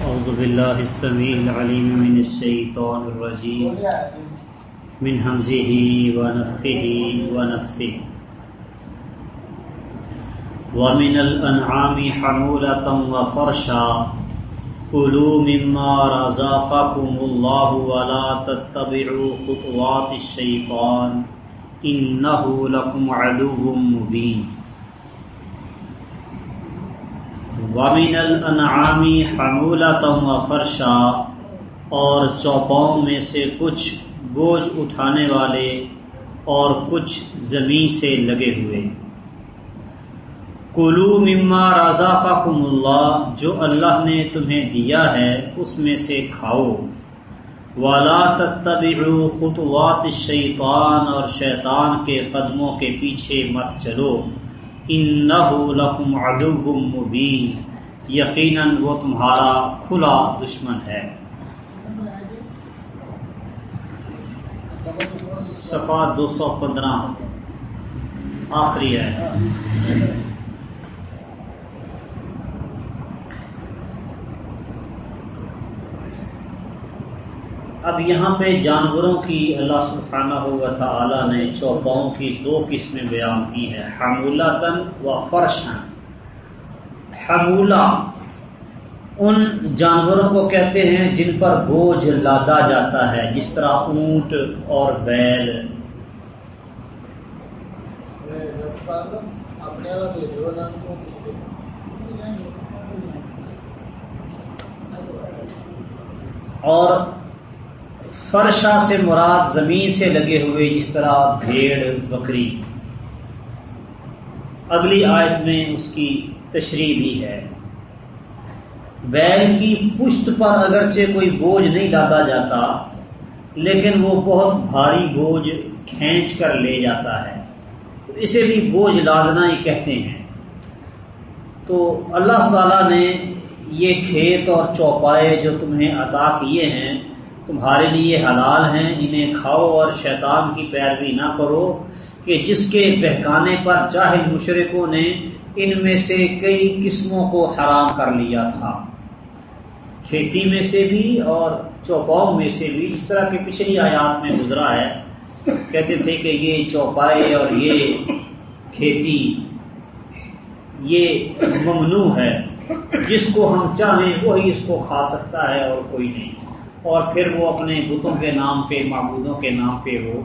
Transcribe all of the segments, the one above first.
أعوذ بالله السميع العليم من الشيطان الرجيم. من همزه ونفخه ونفسه. ومن الأنعام حمولة وفرشا. كلوا مما رزقكم الله ولا تتبعوا خطوات الشيطان. إنه لكم عدو مبين. وامن الانعامی حمولتم و فرشا اور چوپاؤں میں سے کچھ بوجھ اٹھانے والے اور کچھ زمین سے لگے ہوئے۔ کلو مما رضا اللہ جو اللہ نے تمہیں دیا ہے، اس میں سے کھاؤ۔ والا تتبعوا خطوات الشیطان اور شیطان کے قدموں کے پیچھے مت چلو۔ انہو لکم عدو مبین۔ یقیناً وہ تمہارا کھلا دشمن ہے۔ صفحہ دو سو پندرہ، آخری ہے اب یہاں پہ جانوروں کی اللہ سبحانہ و تعالی نے چوپاؤں کی دو قسمیں بیان کی ہیں حمولہ تن و فرشن حمولہ ان جانوروں کو کہتے ہیں جن پر بوجھ لادا جاتا ہے، جس طرح اونٹ اور بیل۔ اور فرشا سے مراد زمین سے لگے ہوئے جس طرح بھیڑ، بکری۔ اگلی آیت میں اس کی تشریح بھی ہے۔ بیل کی پشت پر اگرچہ کوئی بوجھ نہیں ڈالا جاتا، لیکن وہ بہت بھاری بوجھ کھینچ کر لے جاتا ہے۔ اسے بھی بوجھ لادنا ہی کہتے ہیں۔ تو اللہ تعالی نے یہ کھیت اور چوپائے جو تمہیں عطا کیے ہیں تمہارے لیے حلال ہیں، انہیں کھاؤ اور شیطان کی پیروی نہ کرو کہ جس کے بہکانے پر جاہل مشرقوں نے ان میں سے کئی قسموں کو حرام کر لیا تھا۔ کھیتی میں سے بھی اور چوپاؤں میں سے بھی اس طرح کے پچھلی آیات میں گزرا ہے۔ کہتے تھے کہ یہ چوپائے اور یہ کھیتی، یہ ممنوع ہے۔ جس کو ہم چاہیں وہی اس کو کھا سکتا ہے اور کوئی نہیں۔ اور پھر وہ اپنے بتوں کے نام پہ، معبودوں کے نام پہ وہ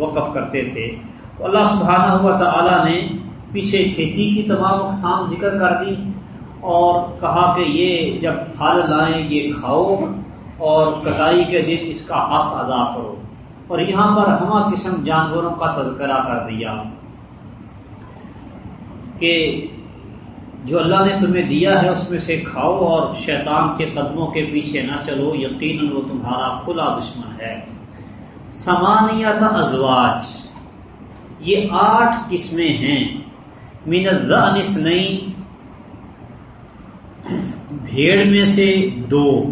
وقف کرتے تھے۔ تو اللہ سبحانہ ہوا تعالیٰ نے پیچھے کھیتی کی تمام اقسام ذکر کر دی اور کہا کہ یہ جب پھل لائیں، یہ کھاؤ اور کٹائی کے دن اس کا حق ادا کرو۔ اور یہاں پر ہما قسم جانوروں کا تذکرہ کر دیا کہ جو اللہ نے تمہیں دیا ہے اس میں سے کھاؤ اور شیطان کے قدموں کے پیچھے نہ چلو، یقیناً وہ تمہارا کھلا دشمن ہے۔ سمانیت ازواج۔ یہ آٹھ قسمیں ہیں۔ مین النس نئی بھیڑ میں سے دو۔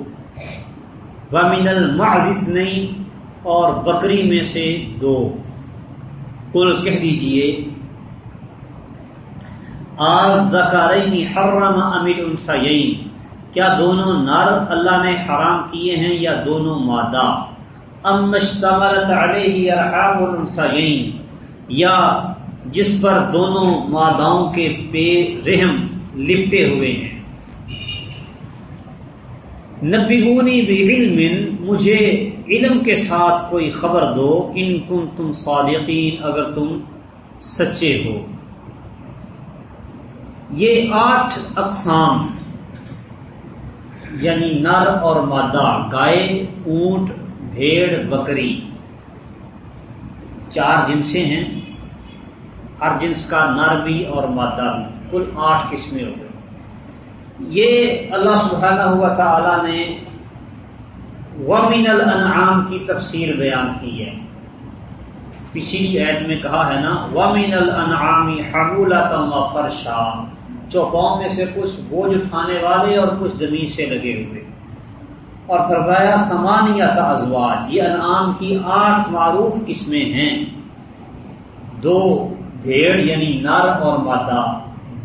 و مین المعزس نئی اور بکری میں سے دو۔ کل کہہ دیجیے آزکارئی حرم امیر انسین کیا دونوں نر اللہ نے حرام کیے ہیں یا دونوں مادہ؟ ام مشتملت علیہ ارحام الانسین یا جس پر دونوں ماداؤں کے پیر رحم لپٹے ہوئے ہیں۔ نبیونی بعلم مجھے علم کے ساتھ کوئی خبر دو۔ ان کن تم صادقین، اگر تم سچے ہو۔ یہ آٹھ اقسام یعنی نر اور مادہ، گائے، اونٹ، بھیڑ، بکری، چار جنسیں ہیں۔ ہر جنس کا نر بھی اور مادہ بھی، کل آٹھ قسمیں ہو گئی یہ اللہ سبحانہ ہوا تھا نے ومن الانعام کی تفسیر بیان کی ہے۔ پچھلی عید میں کہا ہے نا، ومن الانعام حمولتا و فرشا چوپاؤں میں سے کچھ بوجھ اٹھانے والے اور کچھ زمین سے لگے ہوئے۔ اور فرمایا سمان یا ازواج، یہ انعام کی آٹھ معروف قسمیں ہیں۔ دو بھیڑ یعنی نر اور مادہ۔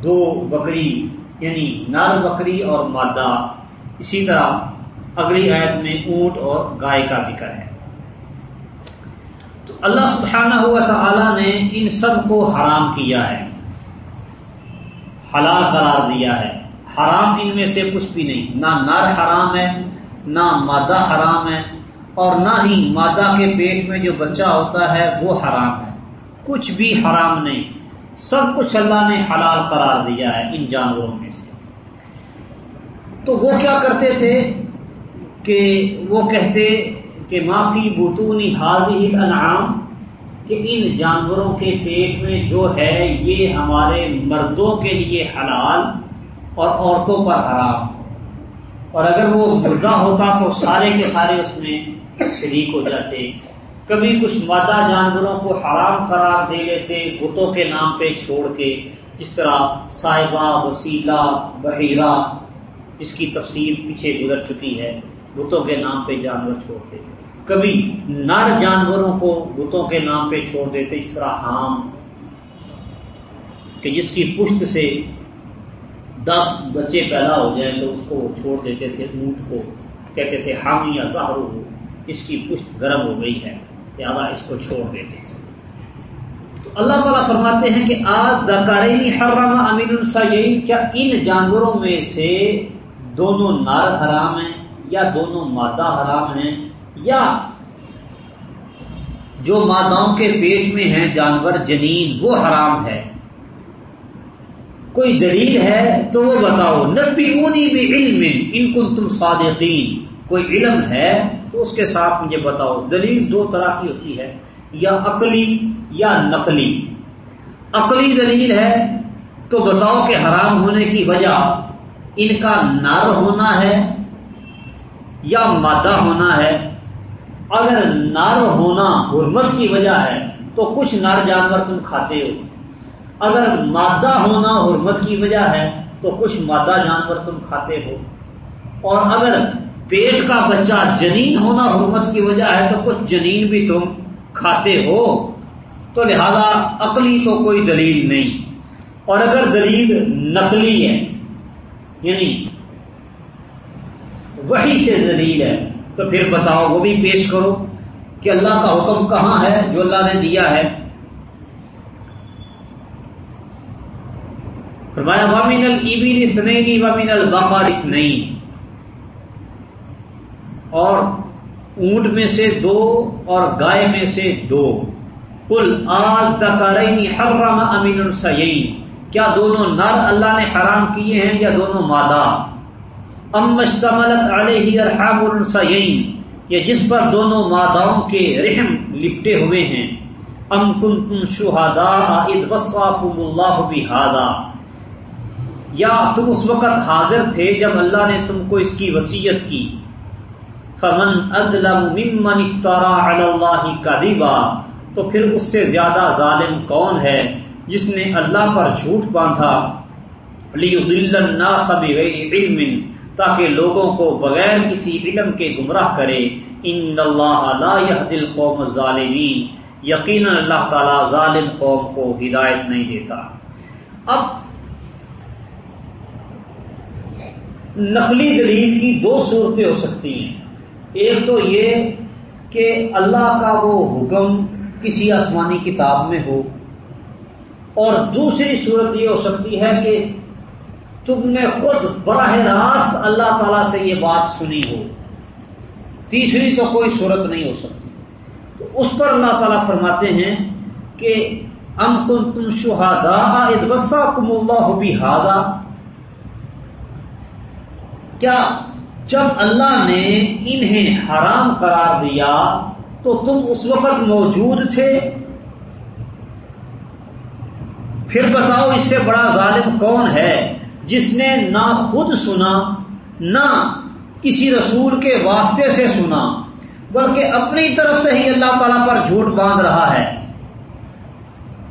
دو بکری یعنی نر بکری اور مادہ۔ اسی طرح اگلی آیت میں اونٹ اور گائے کا ذکر ہے۔ اللہ سبحانہ ہوا تعالی نے ان سب کو حرام کیا ہے۔ حلال قرار دیا ہے۔ حرام ان میں سے کچھ بھی نہیں۔ نہ نر حرام ہے، نہ مادہ حرام ہے اور نہ ہی مادہ کے پیٹ میں جو بچہ ہوتا ہے وہ حرام ہے۔ کچھ بھی حرام نہیں۔ سب کچھ اللہ نے حلال قرار دیا ہے ان جانوروں میں سے۔ تو وہ کیا کرتے تھے کہ وہ کہتے کہ معافی بتونی حاضی انعام کہ ان جانوروں کے پیٹ میں جو ہے یہ ہمارے مردوں کے لیے حلال اور عورتوں پر حرام۔ اور اگر وہ مردہ ہوتا تو سارے کے سارے اس میں شریک ہو جاتے۔ کبھی کچھ مادہ جانوروں کو حرام قرار دے لیتے، بتوں کے نام پہ چھوڑ کے، جس طرح صاحبہ، وسیلہ، بحیرہ جس کی تفصیل پیچھے گزر چکی ہے، بتوں کے نام پہ جانور چھوڑتے۔ کبھی نر جانوروں کو بتوں کے نام پہ چھوڑ دیتے، اس طرح حام کہ جس کی پشت سے دس بچے پیدا ہو جائیں تو اس کو چھوڑ دیتے تھے، اونٹ کو کہتے تھے حام یا زہرو ہو اس کی پشت گرم ہو گئی ہے، لہٰذا اس کو چھوڑ دیتے تھے۔ تو اللہ تعالیٰ فرماتے ہیں کہ آج دکارینی حرام امین السعین کیا ان جانوروں میں سے دونوں نار حرام ہیں یا دونوں مادہ حرام ہیں؟ یا جو ماداؤں کے پیٹ میں ہیں جانور جنین، وہ حرام ہے۔ کوئی دلیل ہے تو وہ بتاؤ۔ نبی اونی بھی علم ان کن تم صادقین۔ کوئی علم ہے تو اس کے ساتھ مجھے بتاؤ۔ دلیل دو طرح کی ہوتی ہے، یا عقلی یا نقلی۔ عقلی دلیل ہے تو بتاؤ کہ حرام ہونے کی وجہ ان کا نر ہونا ہے یا مادہ ہونا ہے۔ اگر نر ہونا حرمت کی وجہ ہے، تو کچھ نر جانور تم کھاتے ہو۔ اگر مادہ ہونا حرمت کی وجہ ہے، تو کچھ مادہ جانور تم کھاتے ہو۔ اور اگر پیٹ کا بچہ جنین ہونا حرمت کی وجہ ہے، تو کچھ جنین بھی تم کھاتے ہو۔ تو لہذا عقلی تو کوئی دلیل نہیں۔ اور اگر دلیل نقلی ہے یعنی وہی سے دلیل ہے تو پھر بتاؤ، وہ بھی پیش کرو کہ اللہ کا حکم کہاں ہے، جو اللہ نے دیا ہے۔ فرمایا وامن البین سنئی وامن البقار نہیں اور اونٹ میں سے دو اور گائے میں سے دو۔ کل آج دکارئی حرم امین السعین کیا دونوں نر اللہ نے حرام کیے ہیں یا دونوں مادہ؟ ام مشتملت علیہ ارحام السعین یا جس پر دونوں ماداؤں کے رحم لپٹے ہوئے ہیں۔ ام کن تم شہادا عید اللہ بہادا یا تم اس وقت حاضر تھے جب اللہ نے تم کو اس کی وسیعت کی۔ فمن ادلم ممن افطارا اللہ کذبا تو پھر اس سے زیادہ ظالم کون ہے جس نے اللہ پر جھوٹ باندھا؟ لیضل الناس بغیر علم۔ تاکہ لوگوں کو بغیر کسی علم کے گمراہ کرے۔ ان اللہ لا يهدي القوم الظالمین۔ یقینا اللہ تعالی ظالم قوم کو ہدایت نہیں دیتا۔ اب نقلی دلیل کی دو صورتیں ہو سکتی ہیں۔ ایک تو یہ کہ اللہ کا وہ حکم کسی آسمانی کتاب میں ہو۔ اور دوسری صورت یہ ہو سکتی ہے کہ تم نے خود براہ راست اللہ تعالی سے یہ بات سنی ہو۔ تیسری تو کوئی صورت نہیں ہو سکتی۔ تو اس پر اللہ تعالیٰ فرماتے ہیں کہ ام کن تم شہادا ادبسا کم اللہ بھی کیا جب اللہ نے انہیں حرام قرار دیا تو تم اس وقت موجود تھے؟ پھر بتاؤ اس سے بڑا ظالم کون ہے؟ جس نے نہ خود سنا، نہ کسی رسول کے واسطے سے سنا، بلکہ اپنی طرف سے ہی اللہ تعالی پر جھوٹ باندھ رہا ہے۔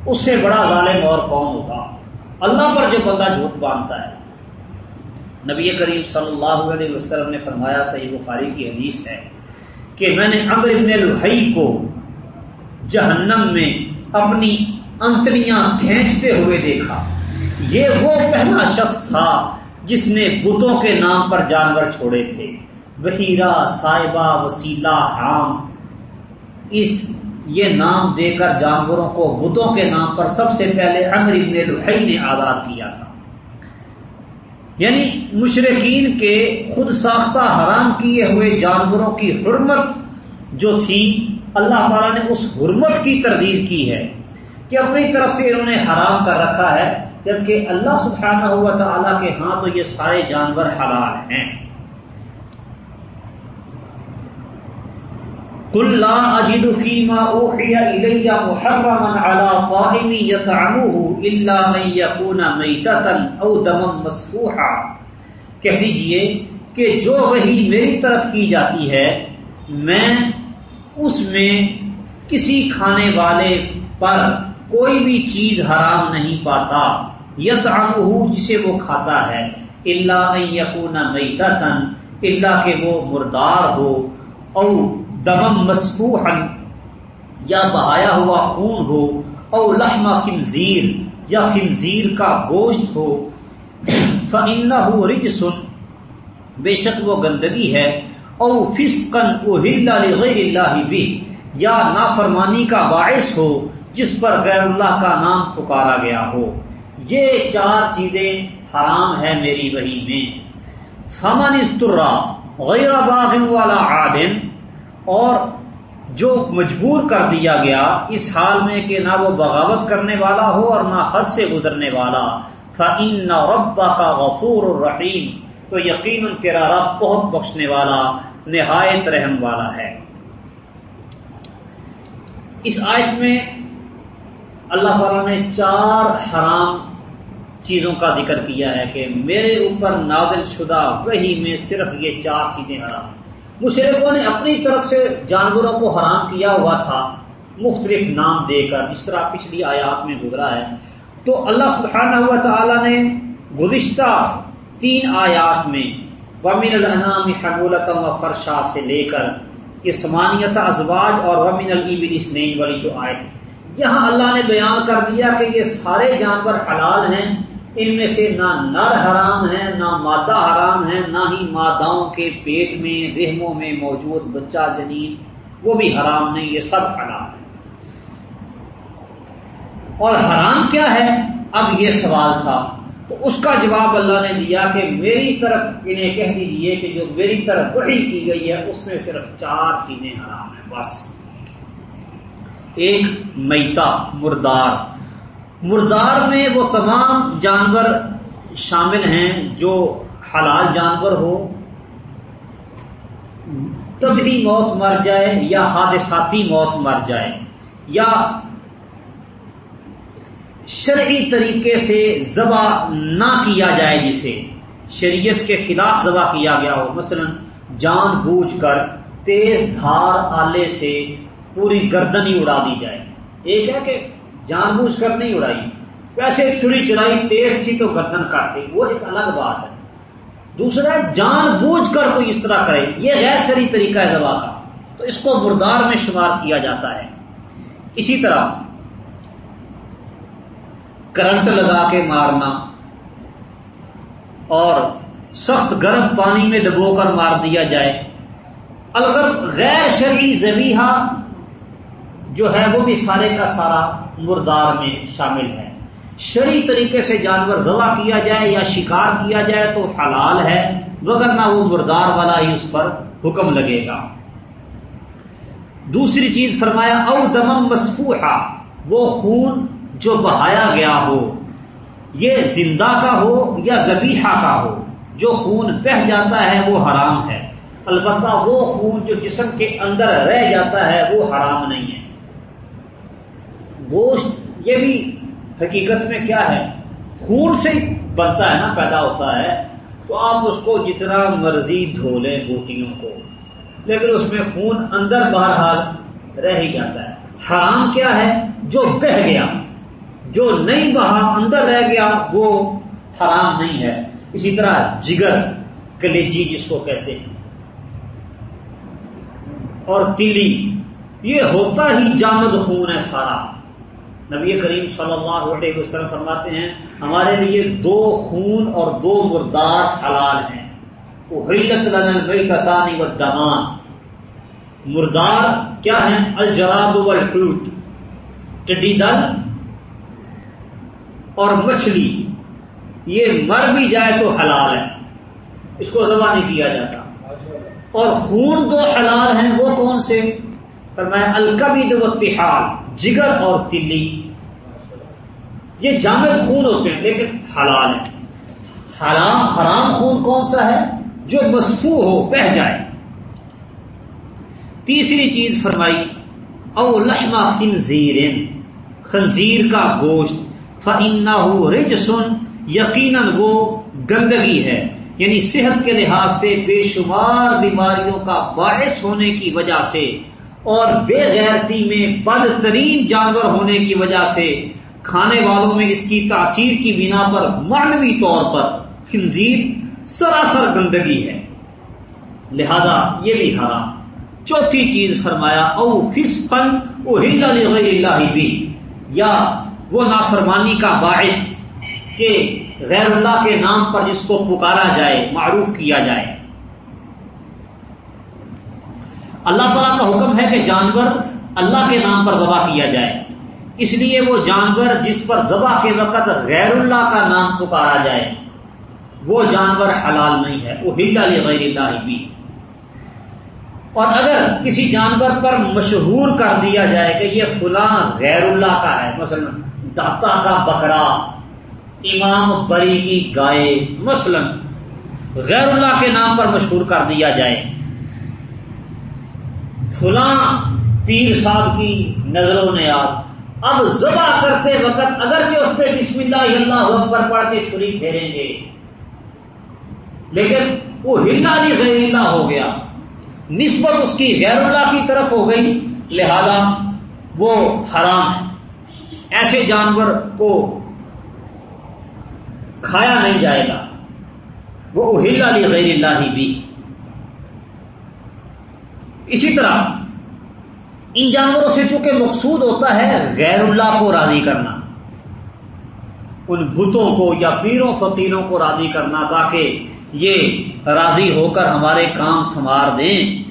اس سے بڑا ظالم اور کون ہوگا؟ اللہ پر جو بندہ جھوٹ باندھتا ہے۔ نبی کریم صلی اللہ علیہ وسلم نے فرمایا، صحیح بخاری کی حدیث ہے کہ میں نے امر ابن الحی کو جہنم میں اپنی انتڑیاں کھینچتے ہوئے دیکھا۔ یہ وہ پہلا شخص تھا جس نے بتوں کے نام پر جانور چھوڑے تھے۔ بحیرہ صاحبہ، وسیلہ حام اس یہ نام دے کر جانوروں کو بتوں کے نام پر سب سے پہلے امر ابن لحی نے آزاد کیا تھا۔ یعنی مشرقین کے خود ساختہ حرام کیے ہوئے جانوروں کی حرمت جو تھی، اللہ تعالیٰ نے اس حرمت کی تردید کی ہے کہ اپنی طرف سے انہوں نے حرام کر رکھا ہے۔ جبکہ اللہ سبحانہ ہوا تعالیٰ کے ہاں تو یہ سارے جانور حلال ہیں۔ قل لا اجد فيما اوحي الي محرما على طاعم يطعمه الا ان يكون ميتة او دما مسفوحا۔ کہہ دیجیے کہ جو وہی میری طرف کی جاتی ہے، میں اس میں کسی کھانے والے پر کوئی بھی چیز حرام نہیں پاتا یطعمه جسے وہ کھاتا ہے، الا ان يكون ميتة الا کہ وہ مردار ہو، او دمم مسفوحا، یا بہایا ہوا خون ہو، او لحم خنزیر، یا خنزیر کا گوشت ہو فَإِنَّهُ رِجْسٌ بے شک وہ گندگی ہے، او فسقن اہل لغیر اللہ بھی یا نافرمانی کا باعث ہو جس پر غیر اللہ کا نام پکارا گیا ہو۔ یہ چار چیزیں حرام ہے میری وحی میں۔ فمن استرا غیر باغ والا عادن اور جو مجبور کر دیا گیا اس حال میں کہ نہ وہ بغاوت کرنے والا ہو اور نہ حد سے گزرنے والا۔ فعین نہ ربا کا غفور الرحیم تو یقیناً تیرا رب بہت بخشنے والا، نہایت رحم والا ہے۔ اس آیت میں اللہ تعالیٰ نے چار حرام چیزوں کا ذکر کیا ہے کہ میرے اوپر نازل شدہ وہی میں صرف یہ چار چیزیں حرام مشرقوں نے اپنی طرف سے جانوروں کو حرام کیا ہوا تھا، مختلف نام دے کر اس طرح پچھلی آیات میں گزرا ہے۔ تو اللہ سبحانہ ہوا تعالیٰ نے گزشتہ تین آیات میں ومن الانام حمولتم و فرشا سے لے کر یہ سمانیت ازواج اور ومن البل اسنین والی جو آئے یہاں اللہ نے بیان کر دیا کہ یہ سارے جانور حلال ہیں۔ ان میں سے نہ نر حرام ہے، نہ مادہ حرام ہے، نہ ہی ماداؤں کے پیٹ میں، رحموں میں موجود بچہ جنین۔ وہ بھی حرام نہیں، یہ سب حرام ہے اور حرام کیا ہے؟ اب یہ سوال تھا۔ تو اس کا جواب اللہ نے دیا کہ میری طرف انہیں کہہ دیجیے کہ جو میری طرف وحی کی گئی ہے، اس میں صرف چار چیزیں حرام ہیں، بس۔ ایک میتا، مردار۔ مردار میں وہ تمام جانور شامل ہیں جو حلال جانور ہو۔ تبھی موت مر جائے یا حادثاتی موت مر جائے یا شرعی طریقے سے ذبح نہ کیا جائے جسے شریعت کے خلاف ذبح کیا گیا ہو۔ مثلا جان بوجھ کر تیز دھار آلے سے پوری گردن ہی اڑا دی جائے۔ ایک ہے کہ جان بوجھ کر نہیں اڑائی۔ ویسے چھری چلائی تیز تھی تو گردن کاٹتی وہ ایک الگ بات ہے۔ دوسرا جان بوجھ کر کوئی اس طرح کرے۔ یہ غیر سری طریقہ ہے دوا کا۔ تو اس کو مردار میں شمار کیا جاتا ہے۔ اسی طرح کرنٹ لگا کے مارنا اور سخت گرم پانی میں ڈبو کر مار دیا جائے۔ الگ غیر شرعی زبیحہ جو ہے وہ بھی سارے کا سارا مردار میں شامل ہے۔ شری طریقے سے جانور ذبح کیا جائے یا شکار کیا جائے تو حلال ہے، مگر نہ وہ مردار والا ہی اس پر حکم لگے گا۔ دوسری چیز فرمایا، او دمم مسفوحا، وہ خون جو بہایا گیا ہو، یہ زندہ کا ہو یا زبیحہ کا ہو، جو خون بہ جاتا ہے وہ حرام ہے۔ البتہ وہ خون جو جسم کے اندر رہ جاتا ہے وہ حرام نہیں ہے۔ گوشت یہ بھی حقیقت میں کیا ہے؟ خون سے بنتا ہے نا، پیدا ہوتا ہے۔ تو آپ اس کو جتنا مرضی دھو لیں بوٹیوں کو، لیکن اس میں خون اندر باہر رہ ہی جاتا ہے۔ حرام کیا ہے؟ جو بہ گیا، جو نہیں بہا، اندر رہ گیا، وہ حرام نہیں ہے۔ اسی طرح جگر کلیجی جس کو کہتے ہیں۔ اور تیلی، یہ ہوتا ہی جامد خون ہے سارا۔ نبی کریم صلی اللہ علیہ وسلم فرماتے ہیں، ہمارے لیے دو خون اور دو مردار حلال ہیں۔ وہ و دمان مردار کیا ہے الجراب والحوت۔ ٹڈی دل اور مچھلی۔ یہ مر بھی جائے تو حلال ہے۔ اس کو ذبح نہیں کیا جاتا۔ اور خون دو حلال ہیں، وہ کون سے؟ فرمایا الکبید و تحال جگر اور تلی۔ یہ جامد خون ہوتے ہیں، لیکن حلال ہے حرام حرام خون کون سا ہے؟ جو مصفو ہو، بہ جائے۔ تیسری چیز فرمائی، او لحما خنزیر خنزیر کا گوشت۔ فنا ہو رج سن یقیناً وہ گندگی ہے۔ یعنی صحت کے لحاظ سے بے شمار بیماریوں کا باعث ہونے کی وجہ سے اور بے غیرتی میں بدترین جانور ہونے کی وجہ سے کھانے والوں میں اس کی تاثیر کی بنا پر معنوی طور پر خنزیر سراسر گندگی ہے۔ لہذا یہ بھی حرام۔ چوتھی چیز فرمایا، او فسقن او اللہ بھی یا وہ نافرمانی کا باعث کہ غیر اللہ کے نام پر جس کو پکارا جائے، معروف کیا جائے۔ اللہ تعالیٰ کا حکم ہے کہ جانور اللہ کے نام پر ذبح کیا جائے۔ اس لیے وہ جانور جس پر ذبح کے وقت غیر اللہ کا نام پکارا جائے، وہ جانور حلال نہیں ہے۔ وہ ہلا غیر اللہ بھی اور اگر کسی جانور پر مشہور کر دیا جائے کہ یہ فلاں غیر اللہ کا ہے، مثلا داتا کا بکرا، امام بری کی گائے، مثلا غیر اللہ کے نام پر مشہور کر دیا جائے فلاں پیر صاحب کی نظروں نے آپ اب ذبح کرتے وقت اگر اس پہ بسم اللہ اللہ اکبر پڑھ کے چھری پھیریں گے، لیکن وہ ہلا نہیں غیر اللہ ہو گیا۔ نسبت اس کی غیر اللہ کی طرف ہو گئی، لہذا وہ حرام ہے۔ ایسے جانور کو کھایا نہیں جائے گا۔ وہ ہلا لی غیر اللہ بھی۔ اسی طرح ان جانوروں سے چونکہ مقصود ہوتا ہے غیر اللہ کو راضی کرنا، ان بتوں کو یا پیروں فقیروں کو راضی کرنا تاکہ یہ راضی ہو کر ہمارے کام سنوار دیں۔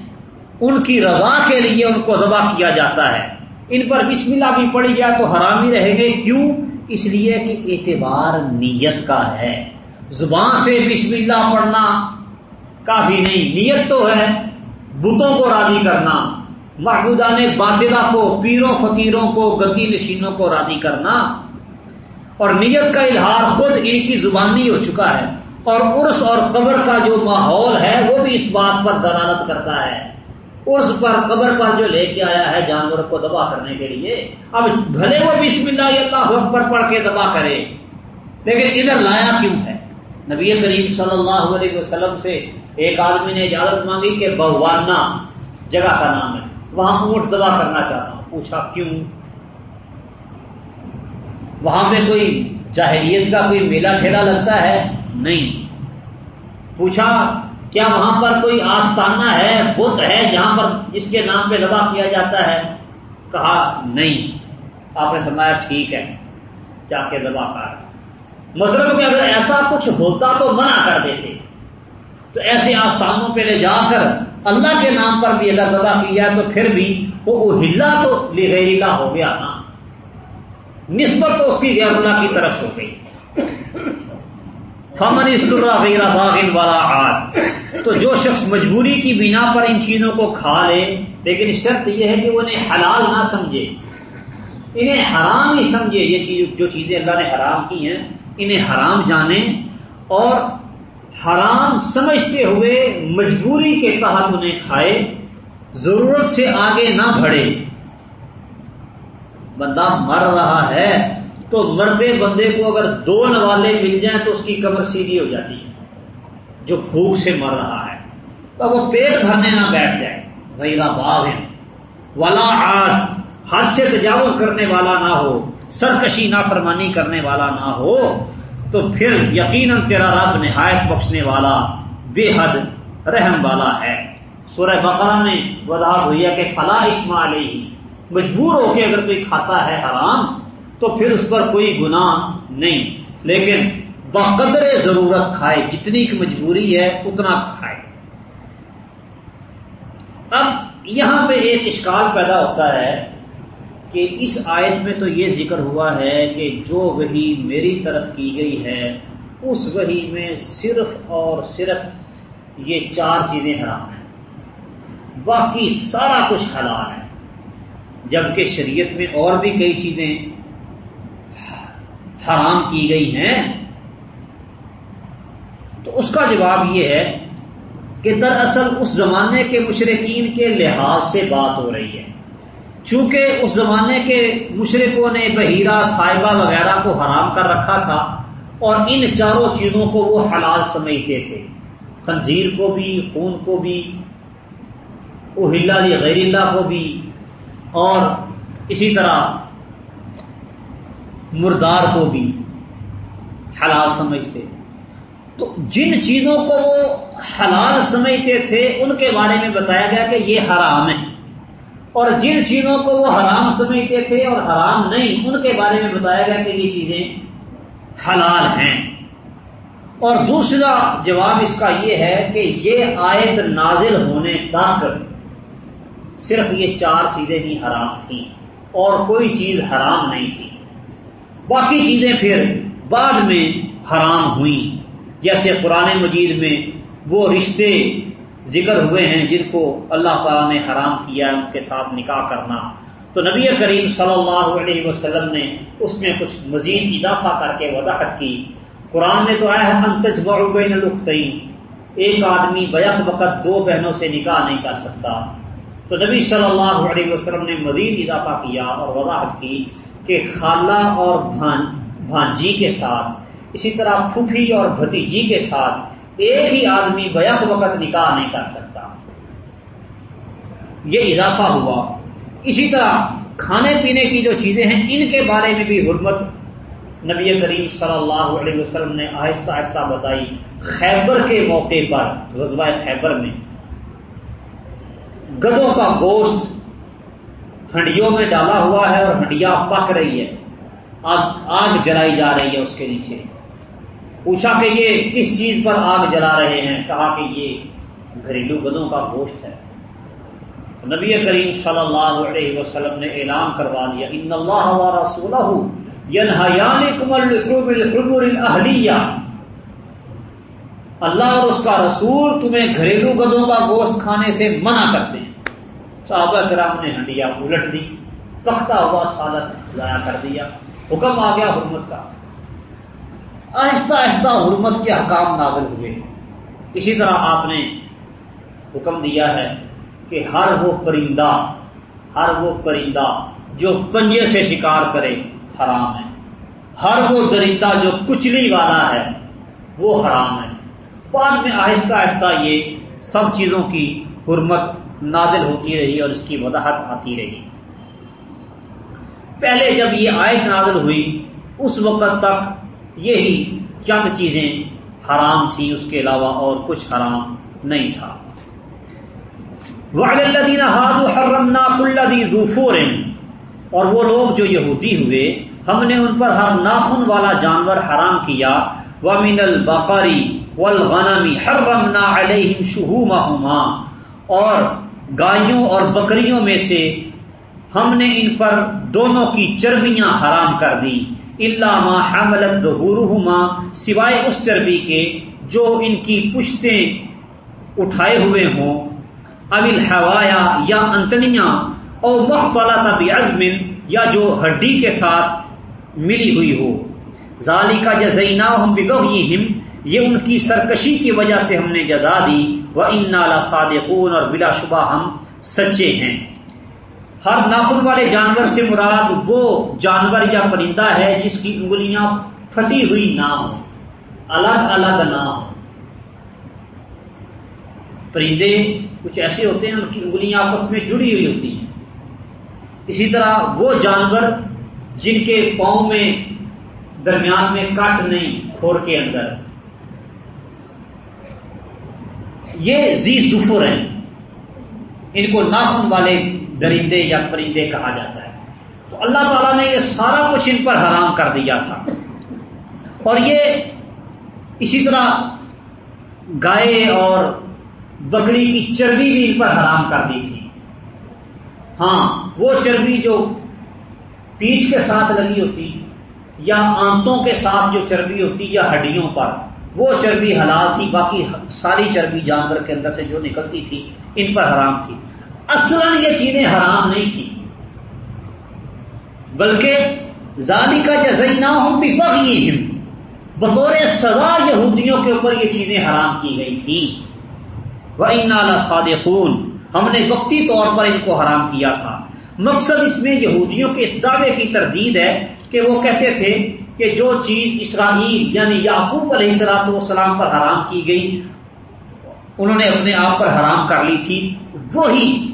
ان کی رضا کے لیے ان کو ذبح کیا جاتا ہے۔ ان پر بسم اللہ بھی پڑی جائے تو حرام ہی رہیں گے۔ کیوں؟ اس لیے کہ اعتبار نیت کا ہے۔ زبان سے بسم اللہ پڑھنا کافی نہیں، نیت تو ہے۔ بتوں کو راضی کرنا محبودہ نے باطلا کو، پیروں، فقیروں کو گتی نشینوں کو راضی کرنا۔ اور نیت کا اظہار خود ان کی زبانی ہو چکا ہے۔ اور عرس اور قبر کا جو ماحول ہے، وہ بھی اس بات پر دلالت کرتا ہے۔ عرس پر قبر پر جو لے کے آیا ہے جانور کو دبا کرنے کے لیے، اب بھلے وہ بسم اللہ اللہ اکبر پڑھ کے دبا کرے۔ لیکن ادھر لایا کیوں ہے؟ نبی کریم صلی اللہ علیہ وسلم سے ایک آدمی نے اجازت مانگی کہ بہوانا جگہ کا نام ہے۔ وہاں اونٹ دبا کرنا چاہتا ہوں۔ پوچھا، کیوں؟ وہاں پہ کوئی جاہریت کا کوئی میلہ ٹھیلا لگتا ہے؟ نہیں۔ پوچھا، کیا وہاں پر کوئی آستانہ ہے، بت ہے جہاں پر جس کے نام پہ دبا کیا جاتا ہے؟ کہا، نہیں۔ آپ نے فرمایا، ٹھیک ہے، جا کے دبا کر مطلب میں اگر ایسا کچھ ہوتا تو منع کر دیتے۔ تو ایسے آستانوں پہ لے جا کر اللہ کے نام پر بھی اگر دبا کیا تو پھر بھی وہ ہلا تو لہریلا ہو گیا نا۔ نسبت تو اس کی غیر اللہ کی طرف ہو گئی۔ فمن غیر باغن والا آج تو جو شخص مجبوری کی بنا پر ان چیزوں کو کھا لے، لیکن شرط یہ ہے کہ وہ انہیں حلال نہ سمجھے۔ انہیں حرام ہی سمجھے۔ یہ چیز جو چیزیں اللہ نے حرام کی ہیں، انہیں حرام جانے اور حرام سمجھتے ہوئے مجبوری کے تحت انہیں کھائے، ضرورت سے آگے نہ بڑھے۔ بندہ مر رہا ہے تو مرتے بندے کو اگر دو نوالے مل جائیں تو اس کی کمر سیدھی ہو جاتی ہے، جو بھوک سے مر رہا ہے۔ تو وہ پیٹ بھرنے نہ بیٹھ جائے۔ غیرہ باغ ہے۔ والا آج حد سے تجاوز کرنے والا نہ ہو، سرکشی نافرمانی کرنے والا نہ ہو۔ تو پھر یقیناً تیرا رب نہایت بخشنے والا، بے حد رحم والا ہے۔ سورہ بقرہ میں وضاحت ہوئی ہے کہ فلاں اسما علیہ، مجبور ہو کے اگر کوئی کھاتا ہے حرام، تو پھر اس پر کوئی گناہ نہیں۔ لیکن بقدر ضرورت کھائے، جتنی کی مجبوری ہے، اتنا کھائے۔ اب یہاں پہ ایک اشکال پیدا ہوتا ہے کہ اس آیت میں تو یہ ذکر ہوا ہے کہ جو وہی میری طرف کی گئی ہے، اس وہی میں صرف اور صرف یہ چار چیزیں حرام ہیں۔ باقی سارا کچھ حلال ہے۔ جبکہ شریعت میں اور بھی کئی چیزیں حرام کی گئی ہیں، تو اس کا جواب یہ ہے کہ دراصل اس زمانے کے مشرقین کے لحاظ سے بات ہو رہی ہے۔ چونکہ اس زمانے کے مشرقوں نے بحیرہ صاحبہ وغیرہ کو حرام کر رکھا تھا اور ان چاروں چیزوں کو وہ حلال سمجھتے تھے۔ خنزیر کو بھی، خون کو بھی غیر اللہ کو بھی۔ اور اسی طرح مردار کو بھی حلال سمجھتے۔ تو جن چیزوں کو وہ حلال سمجھتے تھے، ان کے بارے میں بتایا گیا کہ یہ حرام ہے۔ اور جن چیزوں کو وہ حرام سمجھتے تھے اور حرام نہیں، ان کے بارے میں بتایا گیا کہ یہ چیزیں حلال ہیں۔ اور دوسرا جواب اس کا یہ ہے کہ یہ آیت نازل ہونے تک صرف یہ چار چیزیں ہی حرام تھیں اور کوئی چیز حرام نہیں تھی۔ باقی چیزیں پھر بعد میں حرام ہوئیں۔ جیسے قرآن مجید میں وہ رشتے ذکر ہوئے ہیں جن کو اللہ تعالیٰ نے حرام کیا ان کے ساتھ نکاح کرنا۔ تو نبی کریم صلی اللہ علیہ وسلم نے اس میں کچھ مزید اضافہ کر کے وضاحت کی۔ قرآن نے تو آیا ہے ایک آدمی بیک وقت دو بہنوں سے نکاح نہیں کر سکتا۔ تو نبی صلی اللہ علیہ وسلم نے مزید اضافہ کیا اور وضاحت کی کہ خالہ اور بھانجی کے ساتھ، اسی طرح پھوپھی اور بھتیجی کے ساتھ ایک ہی آدمی بیک وقت نکاح نہیں کر سکتا۔ یہ اضافہ ہوا۔ اسی طرح کھانے پینے کی جو چیزیں ہیں، ان کے بارے میں بھی حرمت نبی کریم صلی اللہ علیہ وسلم نے آہستہ آہستہ بتائی۔ خیبر کے موقع پر، غزوہ خیبر میں۔ گدوں کا گوشت ہنڈیوں میں ڈالا ہوا ہے اور ہنڈیا پک رہی ہے۔ آگ آگ جلائی جا رہی ہے اس کے نیچے۔ پوچھا کہ یہ کس چیز پر آگ جلا رہے ہیں؟ کہا کہ یہ گھریلو گدوں کا گوشت ہے۔ نبی کریم صلی اللہ علیہ وسلم نے اعلان کروا دیا، ان اللہ رسولہ اللہ اور اس کا رسول تمہیں گھریلو گدوں کا گوشت کھانے سے منع کرتے ہیں۔ صحابہ کرام نے ہنڈیا الٹ دی، پختہ ہوا سالت ضائع کر دیا۔ حکم آ گیا حرمت کا۔ آہستہ آہستہ حرمت کے حکام نازل ہوئے۔ اسی طرح آپ نے حکم دیا ہے کہ ہر وہ پرندہ، ہر وہ پرندہ جو پنجے سے شکار کرے، حرام ہے۔ ہر وہ درندہ جو کچلی والا ہے، وہ حرام ہے۔ بعد میں آہستہ آہستہ یہ سب چیزوں کی حرمت نازل ہوتی رہی اور اس کی وضاحت آتی رہی۔ پہلے جب یہ آیت نازل ہوئی، اس وقت تک یہی چند چیزیں حرام تھیں اس کے علاوہ اور کچھ حرام نہیں تھا۔ اور وہ لوگ جو یہودی ہوئے، ہم نے ان پر ہر ناخن والا جانور حرام کیا۔ ومن البقری والغنم حرمنا علیہم شہومہما اور گایوں اور بکریوں میں سے ہم نے ان پر دونوں کی چربیاں حرام کر دی اللہ ما حملت ظہورہما سوائے اس چربی کے جو ان کی پشتیں اٹھائے ہوئے ہوں ابل حوایا یا انتنیاں اور مختلط بعظم، یا جو ہڈی کے ساتھ ملی ہوئی ہو۔ ظالی کا جزینا ہم یہ ان کی سرکشی کی وجہ سے ہم نے جزا دی۔ وہ ان نالا صادقون اور بلا شبہ ہم سچے ہیں۔ ہر ناخن والے جانور سے مراد وہ جانور یا پرندہ ہے جس کی انگلیاں پھٹی ہوئی نہ ہو الگ الگ نہ ہو پرندے کچھ ایسے ہوتے ہیں ان کی انگلیاں آپس میں جڑی ہوئی ہوتی ہیں۔ اسی طرح وہ جانور جن کے پاؤں میں درمیان میں کٹ نہیں، کھور کے اندر۔ یہ زی زفر ہیں۔ ان کو ناخن والے درندے یا پرندے کہا جاتا ہے۔ تو اللہ تعالیٰ نے یہ سارا کچھ ان پر حرام کر دیا تھا۔ اور یہ اسی طرح گائے اور بکری کی چربی بھی ان پر حرام کر دی تھی۔ ہاں وہ چربی جو پیٹھ کے ساتھ لگی ہوتی یا آنتوں کے ساتھ جو چربی ہوتی یا ہڈیوں پر، وہ چربی حلال تھی، باقی ساری چربی جانور کے اندر سے جو نکلتی تھی، ان پر حرام تھی۔ اصلا یہ چیزیں حرام نہیں تھی بلکہ زادی کا جزئی نہ ہوں بھی بطور سزا یہودیوں کے اوپر یہ چیزیں حرام کی گئی تھی وہ ان صادقون ہم نے وقتی طور پر ان کو حرام کیا تھا۔ مقصد اس میں یہودیوں کے اس دعوے کی تردید ہے کہ وہ کہتے تھے کہ جو چیز اسرائیل یعنی یعقوب علیہ السلاط والسلام پر حرام کی گئی، انہوں نے اپنے آپ پر حرام کر لی تھی، وہی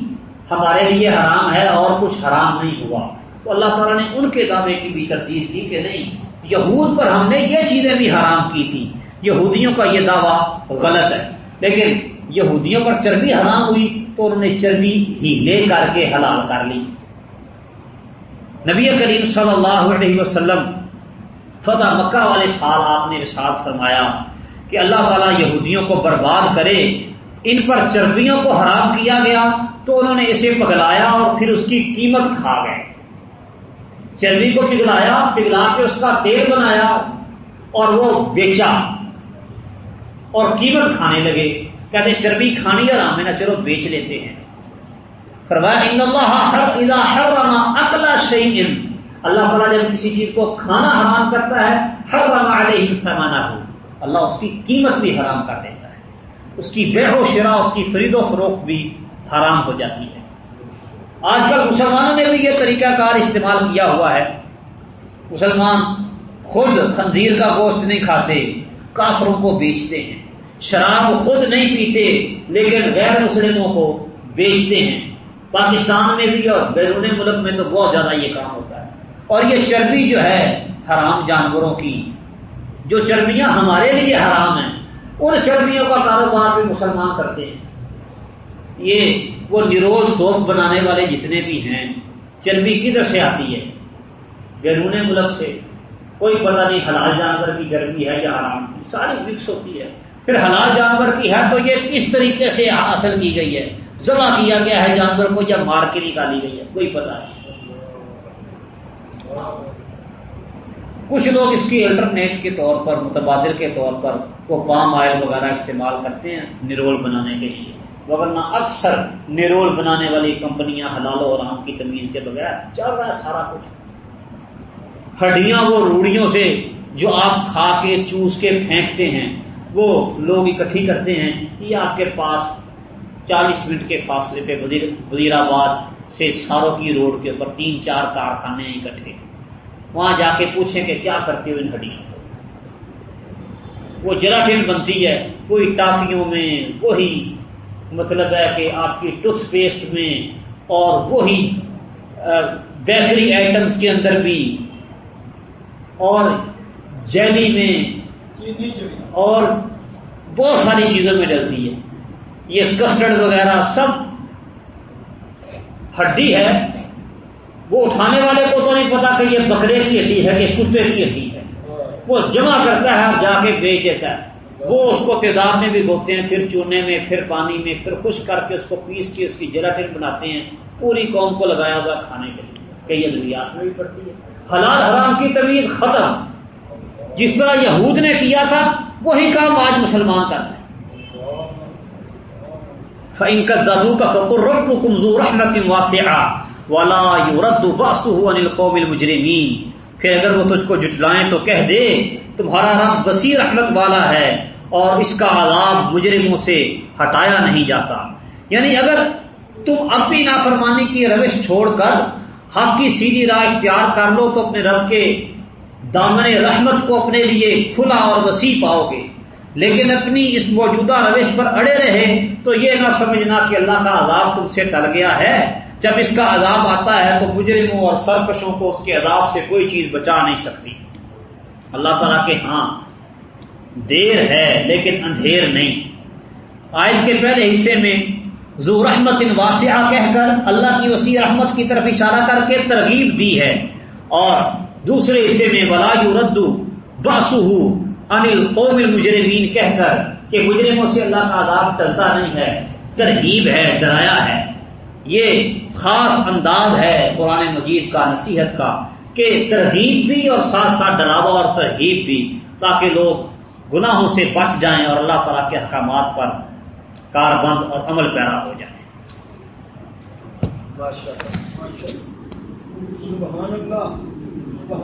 ہمارے لیے حرام ہے اور کچھ حرام نہیں ہوا۔ تو اللہ تعالیٰ نے ان کے دعوے کی بھی تردید کی کہ نہیں، یہود پر ہم نے یہ چیزیں بھی حرام کی تھی۔ یہودیوں کا یہ دعویٰ غلط ہے۔ لیکن یہودیوں پر چربی حرام ہوئی تو انہوں نے چربی ہی لے کر کے حلال کر لی۔ نبی کریم صلی اللہ علیہ وسلم، فتح مکہ والے سال آپ نے ارشاد فرمایا کہ اللہ تعالیٰ یہودیوں کو برباد کرے ان پر چربیوں کو حرام کیا گیا تو انہوں نے اسے پگلایا اور پھر اس کی قیمت کھا گئے۔ چربی کو پگلایا پگلا کے اس کا تیل بنایا اور وہ بیچا اور قیمت کھانے لگے۔ کہتے چربی کھانی آرام ہے نا چلو بیچ لیتے ہیں۔ اکلا شعین اللہ تعالیٰ جب کسی چیز کو کھانا حرام کرتا ہے ہر راما علیہ ہو اللہ اس کی قیمت بھی حرام کر دیتا ہے اس کی بے و شرا، اس کی فرید و فروخت بھی حرام ہو جاتی ہے۔ آج کل مسلمانوں نے بھی یہ طریقہ کار استعمال کیا ہوا ہے۔ مسلمان خود خنزیر کا گوشت نہیں کھاتے، کافروں کو بیچتے ہیں۔ شراب خود نہیں پیتے، لیکن غیر مسلموں کو بیچتے ہیں۔ پاکستان میں بھی اور بیرون ملک میں تو بہت زیادہ یہ کام ہوتا ہے۔ اور یہ چربی جو ہے، حرام جانوروں کی، جو چربیاں ہمارے لیے حرام ہیں ان چربیوں کا کاروبار بھی مسلمان کرتے ہیں۔ یہ وہ نرول سوپ بنانے والے جتنے بھی ہیں، چربی کدھر سے آتی ہے؟ بیرون ملک سے۔ کوئی پتہ نہیں حلال جانور کی چربی ہے یا حرام کی۔ ساری مکس ہوتی ہے۔ پھر حلال جانور کی ہے تو یہ کس طریقے سے حاصل کی گئی ہے؟ جمع کیا گیا ہے جانور کو یا مار کے نکالی گئی ہے؟ کوئی پتہ نہیں۔ کچھ لوگ اس کی الٹرنیٹ کے طور پر، متبادل کے طور پر وہ پام آئل وغیرہ استعمال کرتے ہیں نرول بنانے کے لیے۔ ورنہ اکثر نرول بنانے والی کمپنیاں حلال و رام کی تمیز کے بغیر چل رہا ہے سارا کچھ۔ ہڈیاں وہ روڑیوں سے جو آپ کھا کے، چوس کے پھینکتے ہیں، وہ لوگ اکٹھی کرتے ہیں۔ یہ آپ کے پاس چالیس منٹ کے فاصلے پہ وزیر آباد سے ساروں کی روڈ کے اوپر تین چار کارخانے اکٹھے۔ وہاں جا کے پوچھیں کہ کیا کرتے ہو ان ہڈیوں؟ وہ جراٹین بنتی ہے کوئی ٹافیوں میں وہی مطلب ہے کہ آپ کی ٹوتھ پیسٹ میں اور وہی بیکری آئٹمس کے اندر بھی اور جیلی میں اور بہت ساری چیزوں میں ڈلتی ہے۔ یہ کسٹرڈ وغیرہ سب ہڈی ہے۔ وہ اٹھانے والے کو تو نہیں پتا کہ یہ بکرے کی ہڈی ہے کہ کتے کی ہڈی ہے۔ وہ جمع کرتا ہے اور جا کے بیچ دیتا ہے۔ وہ اس کو تعداد میں بھی گوتے ہیں، پھر چونے میں، پھر پانی میں، پھر خشک کر کے اس کو پیس کے اس کی جراٹن بناتے ہیں۔ پوری قوم کو لگایا ہوا کھانے کے لیے، کئی ادویات۔ میں بھی پڑتی ہے حلال حرام کی طویل ختم۔ جس طرح یہود نے کیا تھا، وہی کام آج مسلمان کرتے ہیں۔ فإن كذبوك فقل ربكم ذو رحمة واسعة ولا يرد بأسه عن القوم المجرمين۔ پھر اگر وہ تجھ کو جٹلائیں تو کہہ دے، تمہارا رب وسیع رحمت والا ہے اور اس کا عذاب مجرموں سے ہٹایا نہیں جاتا۔ یعنی اگر تم اب بھی نافرمانی کی روش چھوڑ کر حق کی سیدھی راہ اختیار کر لو تو اپنے رب کے دامن رحمت کو اپنے لیے کھلا اور وسیع پاؤ گے۔ لیکن اپنی اس موجودہ روش پر اڑے رہے تو یہ نہ سمجھنا کہ اللہ کا عذاب تم سے ٹل گیا ہے۔ جب اس کا عذاب آتا ہے تو مجرموں اور سرکشوں کو اس کے عذاب سے کوئی چیز بچا نہیں سکتی۔ اللہ تعالیٰ کے ہاں دیر ہے لیکن اندھیر نہیں۔ آج کے پہلے حصے میں ذو رحمت واسعہ کہہ کر اللہ کی وسیع رحمت کی طرف اشارہ کر کے ترغیب دی ہے۔ اور دوسرے حصے میں ولا ردو باسو انل قوم المجرمین کہہ کر کہ مجرموں سے اللہ کا عذاب ٹلتا نہیں ہے، ترغیب ہے، ڈرایا ہے۔ یہ خاص انداز ہے قرآن مجید کا، نصیحت کا، کہ ترغیب بھی اور ساتھ ساتھ ڈراوا اور ترغیب بھی، تاکہ لوگ گناہوں سے بچ جائیں اور اللہ تعالیٰ کے احکامات پر کار بند اور عمل پیرا ہو جائیں۔ سبحان اللہ۔